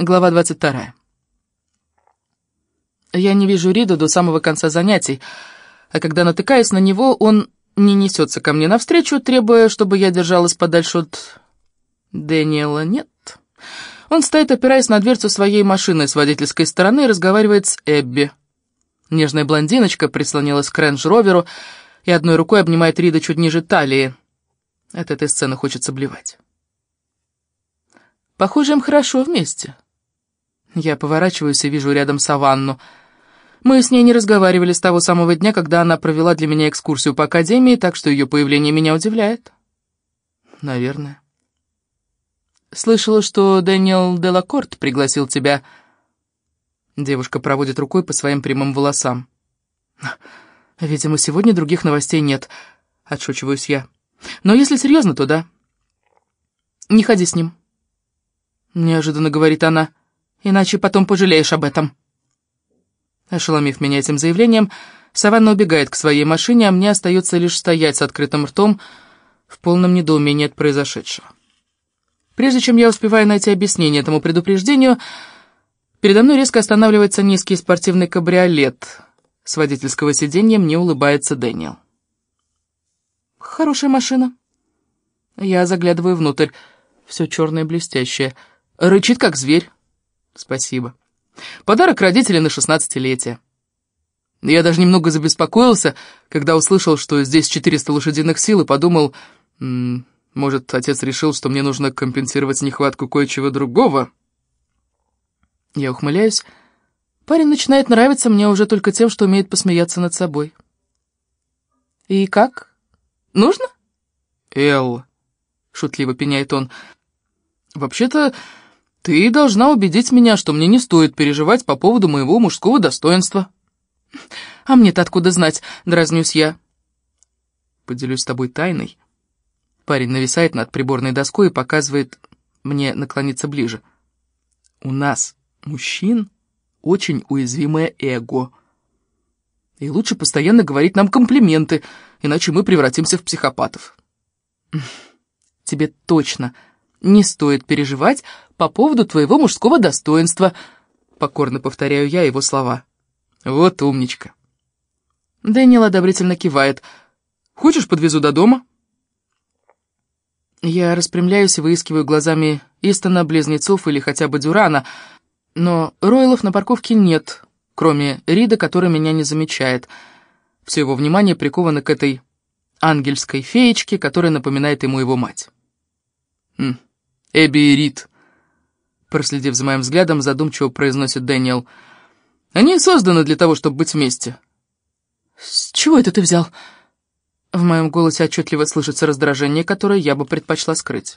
Глава 22. Я не вижу Рида до самого конца занятий, а когда натыкаюсь на него, он не несется ко мне навстречу, требуя, чтобы я держалась подальше от... Дэниела нет. Он стоит, опираясь на дверцу своей машины с водительской стороны и разговаривает с Эбби. Нежная блондиночка прислонилась к рейндж-роверу и одной рукой обнимает Рида чуть ниже талии. От этой сцены хочется блевать. Похоже, им хорошо вместе. Я поворачиваюсь и вижу рядом саванну. Мы с ней не разговаривали с того самого дня, когда она провела для меня экскурсию по академии, так что ее появление меня удивляет. Наверное. Слышала, что Дэниел Делакорт пригласил тебя. Девушка проводит рукой по своим прямым волосам. Видимо, сегодня других новостей нет, отшучиваюсь я. Но если серьезно, то да. Не ходи с ним. Неожиданно говорит она иначе потом пожалеешь об этом». Ошеломив меня этим заявлением, Саванна убегает к своей машине, а мне остается лишь стоять с открытым ртом в полном недоумении от произошедшего. Прежде чем я успеваю найти объяснение этому предупреждению, передо мной резко останавливается низкий спортивный кабриолет. С водительского сиденья мне улыбается Дэниел. «Хорошая машина». Я заглядываю внутрь. Все черное блестящее. Рычит, как зверь. Спасибо. Подарок родителей на шестнадцатилетие. Я даже немного забеспокоился, когда услышал, что здесь 400 лошадиных сил, и подумал, может, отец решил, что мне нужно компенсировать нехватку кое-чего другого. Я ухмыляюсь. Парень начинает нравиться мне уже только тем, что умеет посмеяться над собой. «И как? Нужно?» «Эл», — шутливо пеняет он, — «вообще-то ты должна убедить меня, что мне не стоит переживать по поводу моего мужского достоинства. А мне-то откуда знать, дразнюсь я. Поделюсь с тобой тайной. Парень нависает над приборной доской и показывает мне наклониться ближе. У нас, мужчин, очень уязвимое эго. И лучше постоянно говорить нам комплименты, иначе мы превратимся в психопатов. Тебе точно не стоит переживать по поводу твоего мужского достоинства», — покорно повторяю я его слова. «Вот умничка». Дэниел одобрительно кивает. «Хочешь, подвезу до дома?» Я распрямляюсь и выискиваю глазами Истона, Близнецов или хотя бы Дюрана, но Ройлов на парковке нет, кроме Рида, который меня не замечает. Все его внимание приковано к этой ангельской феечке, которая напоминает ему его мать. «Хм, Эбби и Рид», проследив за моим взглядом, задумчиво произносит Дэниел. «Они созданы для того, чтобы быть вместе». «С чего это ты взял?» В моем голосе отчетливо слышится раздражение, которое я бы предпочла скрыть.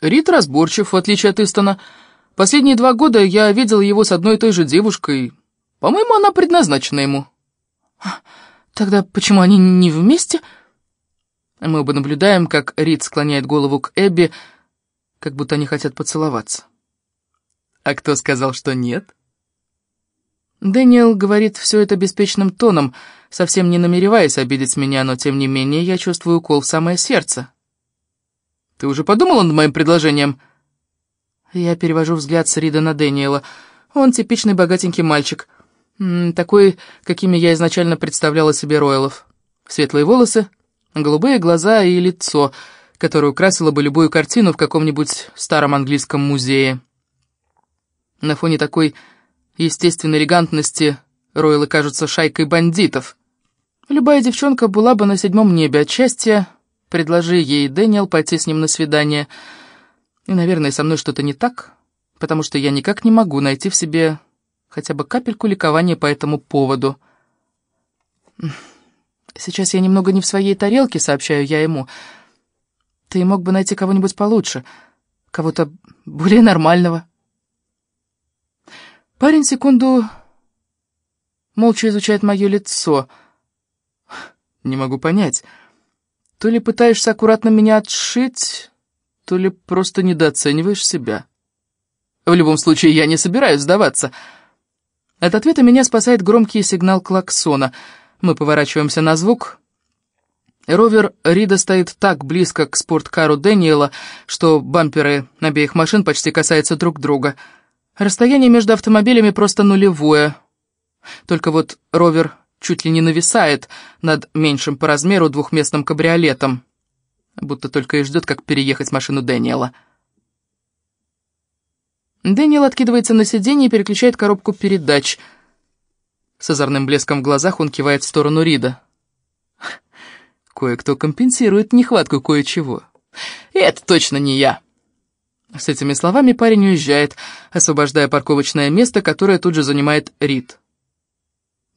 Рид разборчив, в отличие от Истона. Последние два года я видел его с одной и той же девушкой. По-моему, она предназначена ему. Тогда почему они не вместе?» Мы оба наблюдаем, как Рид склоняет голову к Эбби, как будто они хотят поцеловаться. «А кто сказал, что нет?» Дэниел говорит все это беспечным тоном, совсем не намереваясь обидеть меня, но тем не менее я чувствую укол в самое сердце. «Ты уже подумала над моим предложением?» Я перевожу взгляд с Рида на Дэниела. Он типичный богатенький мальчик. Такой, какими я изначально представляла себе Ройлов. Светлые волосы, голубые глаза и лицо, которое украсило бы любую картину в каком-нибудь старом английском музее. На фоне такой естественной элегантности Ройлы кажутся шайкой бандитов. Любая девчонка была бы на седьмом небе от счастья, предложи ей Дэниел пойти с ним на свидание. И, наверное, со мной что-то не так, потому что я никак не могу найти в себе хотя бы капельку ликования по этому поводу. Сейчас я немного не в своей тарелке, сообщаю я ему. Ты мог бы найти кого-нибудь получше, кого-то более нормального. Парень секунду молча изучает мое лицо. Не могу понять, то ли пытаешься аккуратно меня отшить, то ли просто недооцениваешь себя. В любом случае, я не собираюсь сдаваться. От ответа меня спасает громкий сигнал клаксона. Мы поворачиваемся на звук. Ровер Рида стоит так близко к спорткару Дэниела, что бамперы обеих машин почти касаются друг друга — Расстояние между автомобилями просто нулевое. Только вот ровер чуть ли не нависает над меньшим по размеру двухместным кабриолетом, будто только и ждет, как переехать машину Дэниела. Дэниел откидывается на сиденье и переключает коробку передач. С озорным блеском в глазах он кивает в сторону Рида. Кое-кто компенсирует нехватку кое-чего. И это точно не я. С этими словами парень уезжает, освобождая парковочное место, которое тут же занимает Рид.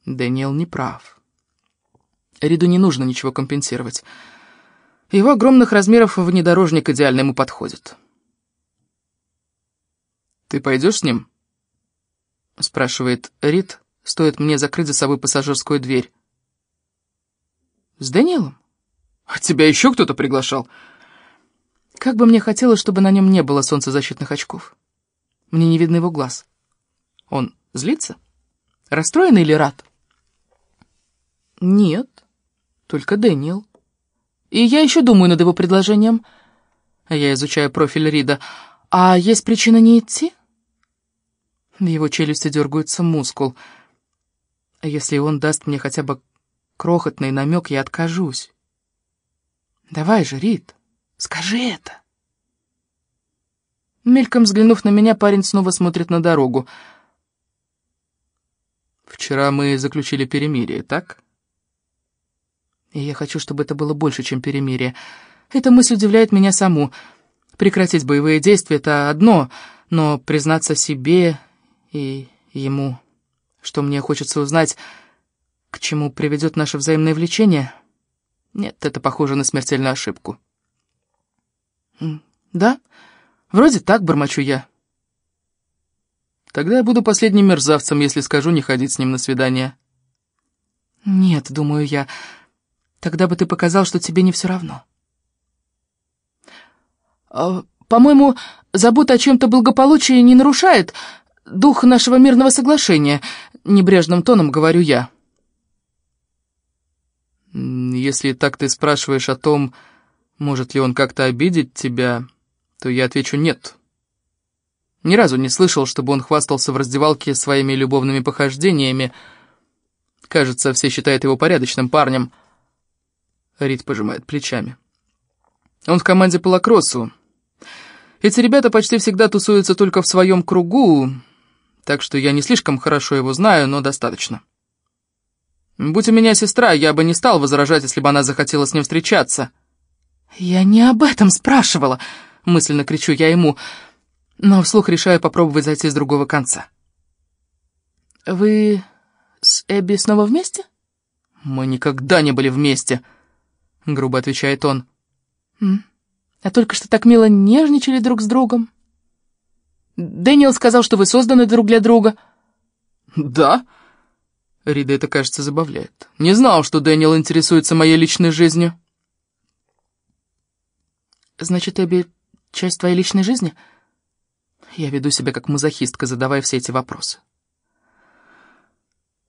Дэниел не прав. Риду не нужно ничего компенсировать. Его огромных размеров внедорожник идеально ему подходит. «Ты пойдешь с ним?» — спрашивает Рид, стоит мне закрыть за собой пассажирскую дверь. «С Дэниелом? А тебя еще кто-то приглашал?» Как бы мне хотелось, чтобы на нем не было солнцезащитных очков. Мне не видно его глаз. Он злится? Расстроен или рад? Нет, только Дэниел. И я еще думаю над его предложением. Я изучаю профиль Рида. А есть причина не идти? В его челюсти дергается мускул. Если он даст мне хотя бы крохотный намек, я откажусь. Давай же, Рид. Скажи это!» Мельком взглянув на меня, парень снова смотрит на дорогу. «Вчера мы заключили перемирие, так?» И я хочу, чтобы это было больше, чем перемирие. Эта мысль удивляет меня саму. Прекратить боевые действия — это одно, но признаться себе и ему, что мне хочется узнать, к чему приведет наше взаимное влечение, нет, это похоже на смертельную ошибку. «Да, вроде так, бормочу я». «Тогда я буду последним мерзавцем, если скажу не ходить с ним на свидание». «Нет, думаю я, тогда бы ты показал, что тебе не все равно». А, «По-моему, забота о чем-то благополучии не нарушает дух нашего мирного соглашения», — небрежным тоном говорю я. «Если так ты спрашиваешь о том, может ли он как-то обидеть тебя, то я отвечу «нет». Ни разу не слышал, чтобы он хвастался в раздевалке своими любовными похождениями. Кажется, все считают его порядочным парнем. Рид пожимает плечами. Он в команде по лакроссу. Эти ребята почти всегда тусуются только в своем кругу, так что я не слишком хорошо его знаю, но достаточно. Будь у меня сестра, я бы не стал возражать, если бы она захотела с ним встречаться. «Я не об этом спрашивала!» — мысленно кричу я ему, но вслух решаю попробовать зайти с другого конца. «Вы с Эбби снова вместе?» «Мы никогда не были вместе», — грубо отвечает он. «А только что так мило нежничали друг с другом. Дэниел сказал, что вы созданы друг для друга». «Да?» Рида это, кажется, забавляет. «Не знал, что Дэниел интересуется моей личной жизнью». Значит, Эбби, часть твоей личной жизни? Я веду себя как мазохистка, задавая все эти вопросы.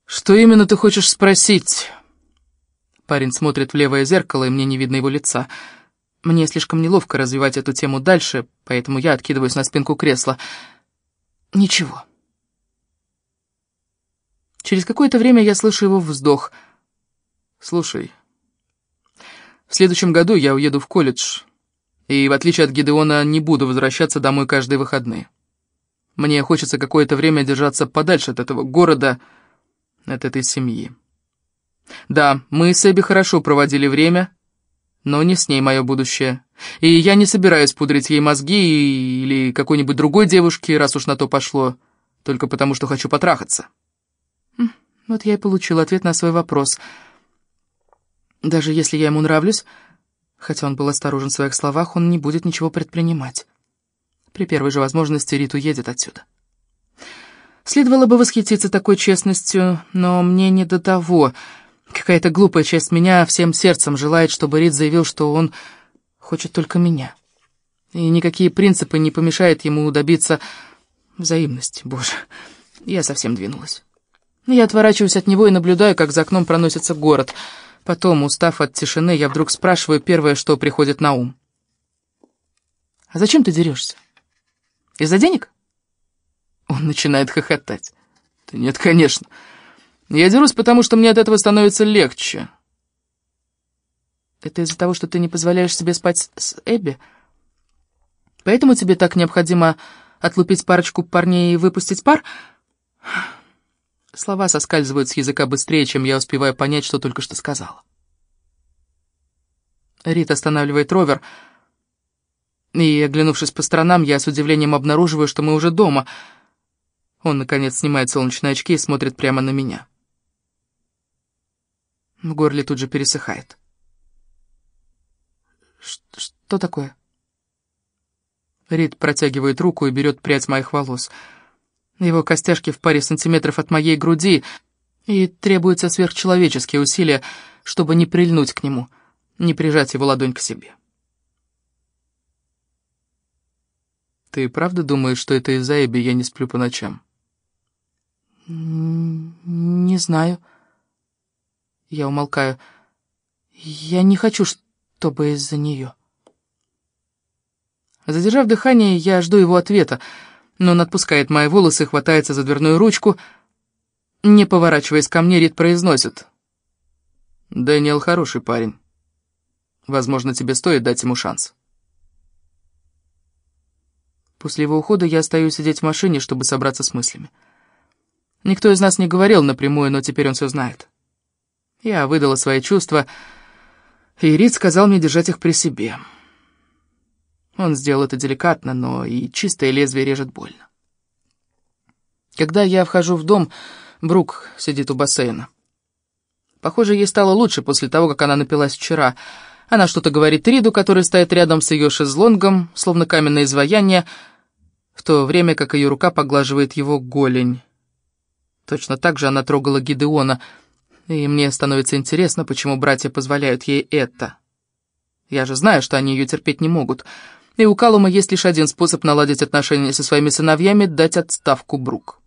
Что именно ты хочешь спросить? Парень смотрит в левое зеркало, и мне не видно его лица. Мне слишком неловко развивать эту тему дальше, поэтому я откидываюсь на спинку кресла. Ничего. Через какое-то время я слышу его вздох. Слушай, в следующем году я уеду в колледж и, в отличие от Гидеона, не буду возвращаться домой каждые выходные. Мне хочется какое-то время держаться подальше от этого города, от этой семьи. Да, мы с Эбби хорошо проводили время, но не с ней мое будущее. И я не собираюсь пудрить ей мозги или какой-нибудь другой девушке, раз уж на то пошло, только потому что хочу потрахаться. Вот я и получил ответ на свой вопрос. Даже если я ему нравлюсь, Хотя он был осторожен в своих словах, он не будет ничего предпринимать. При первой же возможности Рит уедет отсюда. Следовало бы восхититься такой честностью, но мне не до того. Какая-то глупая часть меня всем сердцем желает, чтобы Рид заявил, что он хочет только меня. И никакие принципы не помешают ему добиться взаимности. Боже, я совсем двинулась. Я отворачиваюсь от него и наблюдаю, как за окном проносится город — Потом, устав от тишины, я вдруг спрашиваю первое, что приходит на ум. «А зачем ты дерешься? Из-за денег?» Он начинает хохотать. Да нет, конечно. Я дерусь, потому что мне от этого становится легче. Это из-за того, что ты не позволяешь себе спать с Эбби? Поэтому тебе так необходимо отлупить парочку парней и выпустить пар? Слова соскальзывают с языка быстрее, чем я успеваю понять, что только что сказала. Рит останавливает ровер, и, оглянувшись по сторонам, я с удивлением обнаруживаю, что мы уже дома. Он, наконец, снимает солнечные очки и смотрит прямо на меня. В горле тут же пересыхает. «Что такое?» Рид протягивает руку и берет прядь моих волос. Его костяшки в паре сантиметров от моей груди, и требуются сверхчеловеческие усилия, чтобы не прильнуть к нему, не прижать его ладонь к себе. «Ты правда думаешь, что это из-за Эбби я не сплю по ночам?» «Не знаю». Я умолкаю. «Я не хочу, чтобы из-за нее». Задержав дыхание, я жду его ответа, но он отпускает мои волосы, хватается за дверную ручку. Не поворачиваясь ко мне, Рид произносит. «Дэниел хороший парень. Возможно, тебе стоит дать ему шанс». После его ухода я остаюсь сидеть в машине, чтобы собраться с мыслями. Никто из нас не говорил напрямую, но теперь он все знает. Я выдала свои чувства, и Рид сказал мне держать их при себе. Он сделал это деликатно, но и чистое лезвие режет больно. Когда я вхожу в дом, Брук сидит у бассейна. Похоже, ей стало лучше после того, как она напилась вчера. Она что-то говорит Риду, который стоит рядом с ее шезлонгом, словно каменное изваяние, в то время как ее рука поглаживает его голень. Точно так же она трогала Гидеона, и мне становится интересно, почему братья позволяют ей это. Я же знаю, что они ее терпеть не могут — и у Калума есть лишь один способ наладить отношения со своими сыновьями — дать отставку Брук.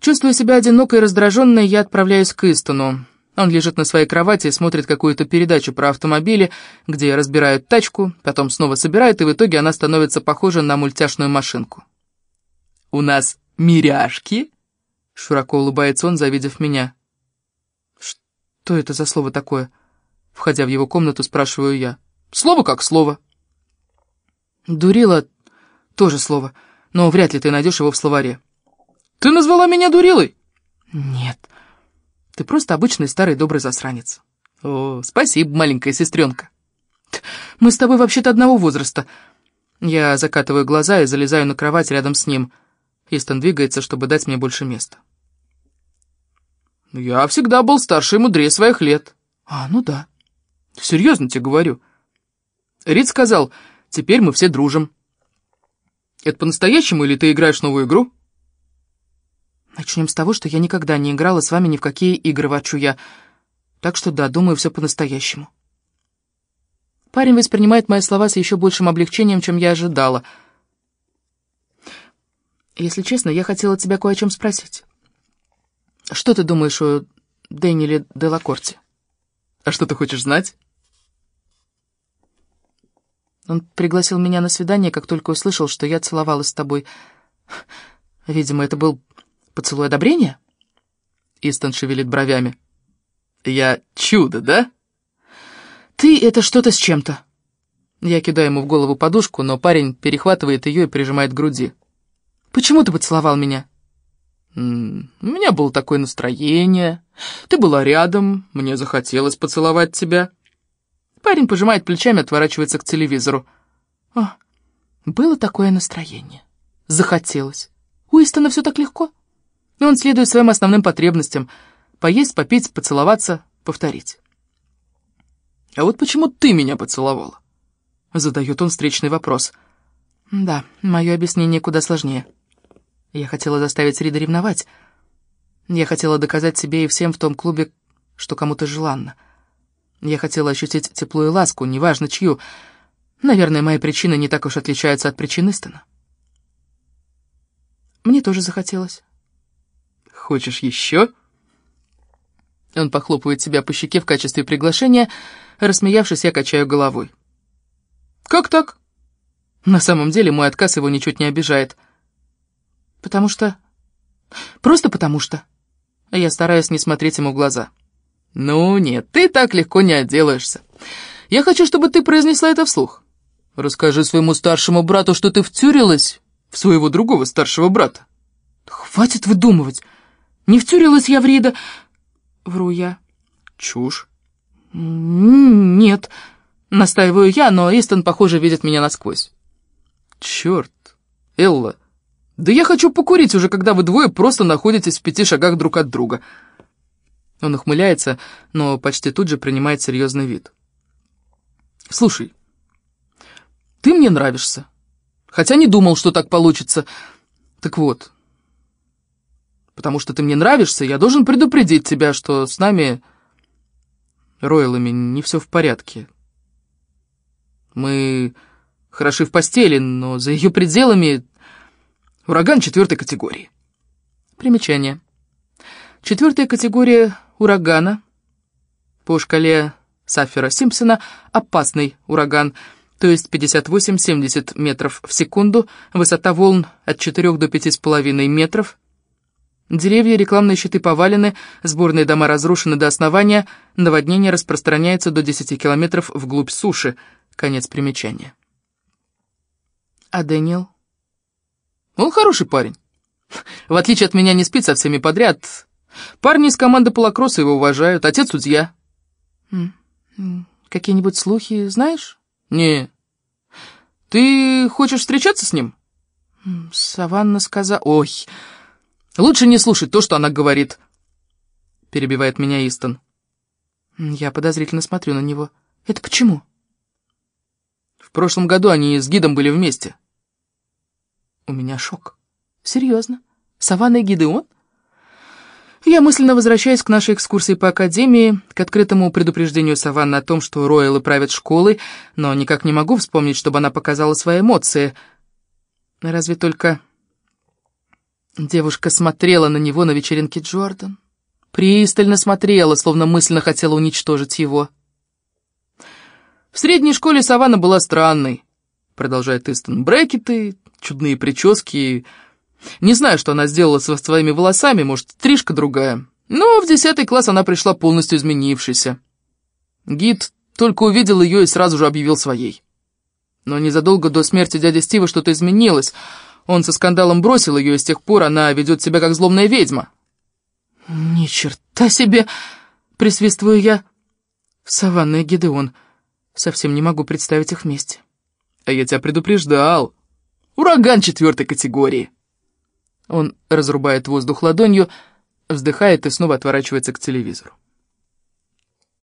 Чувствуя себя одинокой и раздраженной, я отправляюсь к Истону. Он лежит на своей кровати и смотрит какую-то передачу про автомобили, где разбирают тачку, потом снова собирают, и в итоге она становится похожа на мультяшную машинку. «У нас миряшки?» — широко улыбается он, завидев меня. «Что это за слово такое?» Входя в его комнату, спрашиваю я. «Слово как слово». «Дурила» — тоже слово, но вряд ли ты найдешь его в словаре. «Ты назвала меня дурилой?» «Нет, ты просто обычный старый добрый засранец». «О, спасибо, маленькая сестренка». «Мы с тобой вообще-то одного возраста». Я закатываю глаза и залезаю на кровать рядом с ним. Истон двигается, чтобы дать мне больше места. «Я всегда был старше и мудрее своих лет». «А, ну да». «Серьезно тебе говорю». Рид сказал, Теперь мы все дружим. Это по-настоящему или ты играешь новую игру? Начнем с того, что я никогда не играла с вами ни в какие игры, ворчу я. Так что да, думаю, все по-настоящему. Парень воспринимает мои слова с еще большим облегчением, чем я ожидала. Если честно, я хотела тебя кое о чем спросить. Что ты думаешь о Дэниеле Делакорте? А что ты хочешь знать? Он пригласил меня на свидание, как только услышал, что я целовалась с тобой. Видимо, это был поцелуй одобрения?» Истон шевелит бровями. «Я чудо, да?» «Ты — это что-то с чем-то». Я кидаю ему в голову подушку, но парень перехватывает ее и прижимает к груди. «Почему ты поцеловал меня?» «У меня было такое настроение. Ты была рядом, мне захотелось поцеловать тебя». Парень пожимает плечами, отворачивается к телевизору. О, было такое настроение. Захотелось. У Истона все так легко. И он следует своим основным потребностям. Поесть, попить, поцеловаться, повторить. «А вот почему ты меня поцеловала?» Задает он встречный вопрос. Да, мое объяснение куда сложнее. Я хотела заставить Рида ревновать. Я хотела доказать себе и всем в том клубе, что кому-то желанно. Я хотела ощутить тепло и ласку, неважно чью. Наверное, мои причины не так уж отличаются от причин Истона. Мне тоже захотелось. «Хочешь еще?» Он похлопывает себя по щеке в качестве приглашения. Рассмеявшись, я качаю головой. «Как так?» На самом деле мой отказ его ничуть не обижает. Потому что... Просто потому что... Я стараюсь не смотреть ему в глаза. «Ну нет, ты так легко не отделаешься. Я хочу, чтобы ты произнесла это вслух. Расскажи своему старшему брату, что ты втюрилась в своего другого старшего брата». «Хватит выдумывать. Не втюрилась я в Рида...» Вру я. «Чушь». «Нет», — настаиваю я, но Истон, похоже, видит меня насквозь. «Черт, Элла, да я хочу покурить уже, когда вы двое просто находитесь в пяти шагах друг от друга». Он ухмыляется, но почти тут же принимает серьезный вид. «Слушай, ты мне нравишься, хотя не думал, что так получится. Так вот, потому что ты мне нравишься, я должен предупредить тебя, что с нами, Ройлами, не все в порядке. Мы хороши в постели, но за ее пределами ураган четвертой категории». Примечание. Четвертая категория урагана. По шкале Саффера-Симпсона опасный ураган, то есть 58-70 метров в секунду, высота волн от 4 до 5,5 метров. Деревья, рекламные щиты повалены, сборные дома разрушены до основания, наводнение распространяется до 10 километров вглубь суши. Конец примечания. А Дэниел? Он хороший парень. В отличие от меня не спит со всеми подряд, Парни из команды полокросса его уважают, отец судья. Какие-нибудь слухи знаешь? Не. Ты хочешь встречаться с ним? Саванна сказала... Ой, лучше не слушать то, что она говорит. Перебивает меня Истон. Я подозрительно смотрю на него. Это почему? В прошлом году они с гидом были вместе. У меня шок. Серьезно? Саванна и Гидеон? Я мысленно возвращаюсь к нашей экскурсии по Академии, к открытому предупреждению Саванны о том, что Роялы правят школой, но никак не могу вспомнить, чтобы она показала свои эмоции. Разве только... Девушка смотрела на него на вечеринке Джордан. Пристально смотрела, словно мысленно хотела уничтожить его. «В средней школе Саванна была странной», — продолжает Истон. «Брекеты, чудные прически...» Не знаю, что она сделала со своими волосами, может, стрижка другая. Но в десятый класс она пришла полностью изменившейся. Гид только увидел ее и сразу же объявил своей. Но незадолго до смерти дяди Стива что-то изменилось. Он со скандалом бросил ее, и с тех пор она ведет себя как злобная ведьма. «Ни черта себе!» — присвистываю я. Саванна и Гидеон. Совсем не могу представить их вместе. А я тебя предупреждал. Ураган четвертой категории. Он разрубает воздух ладонью, вздыхает и снова отворачивается к телевизору.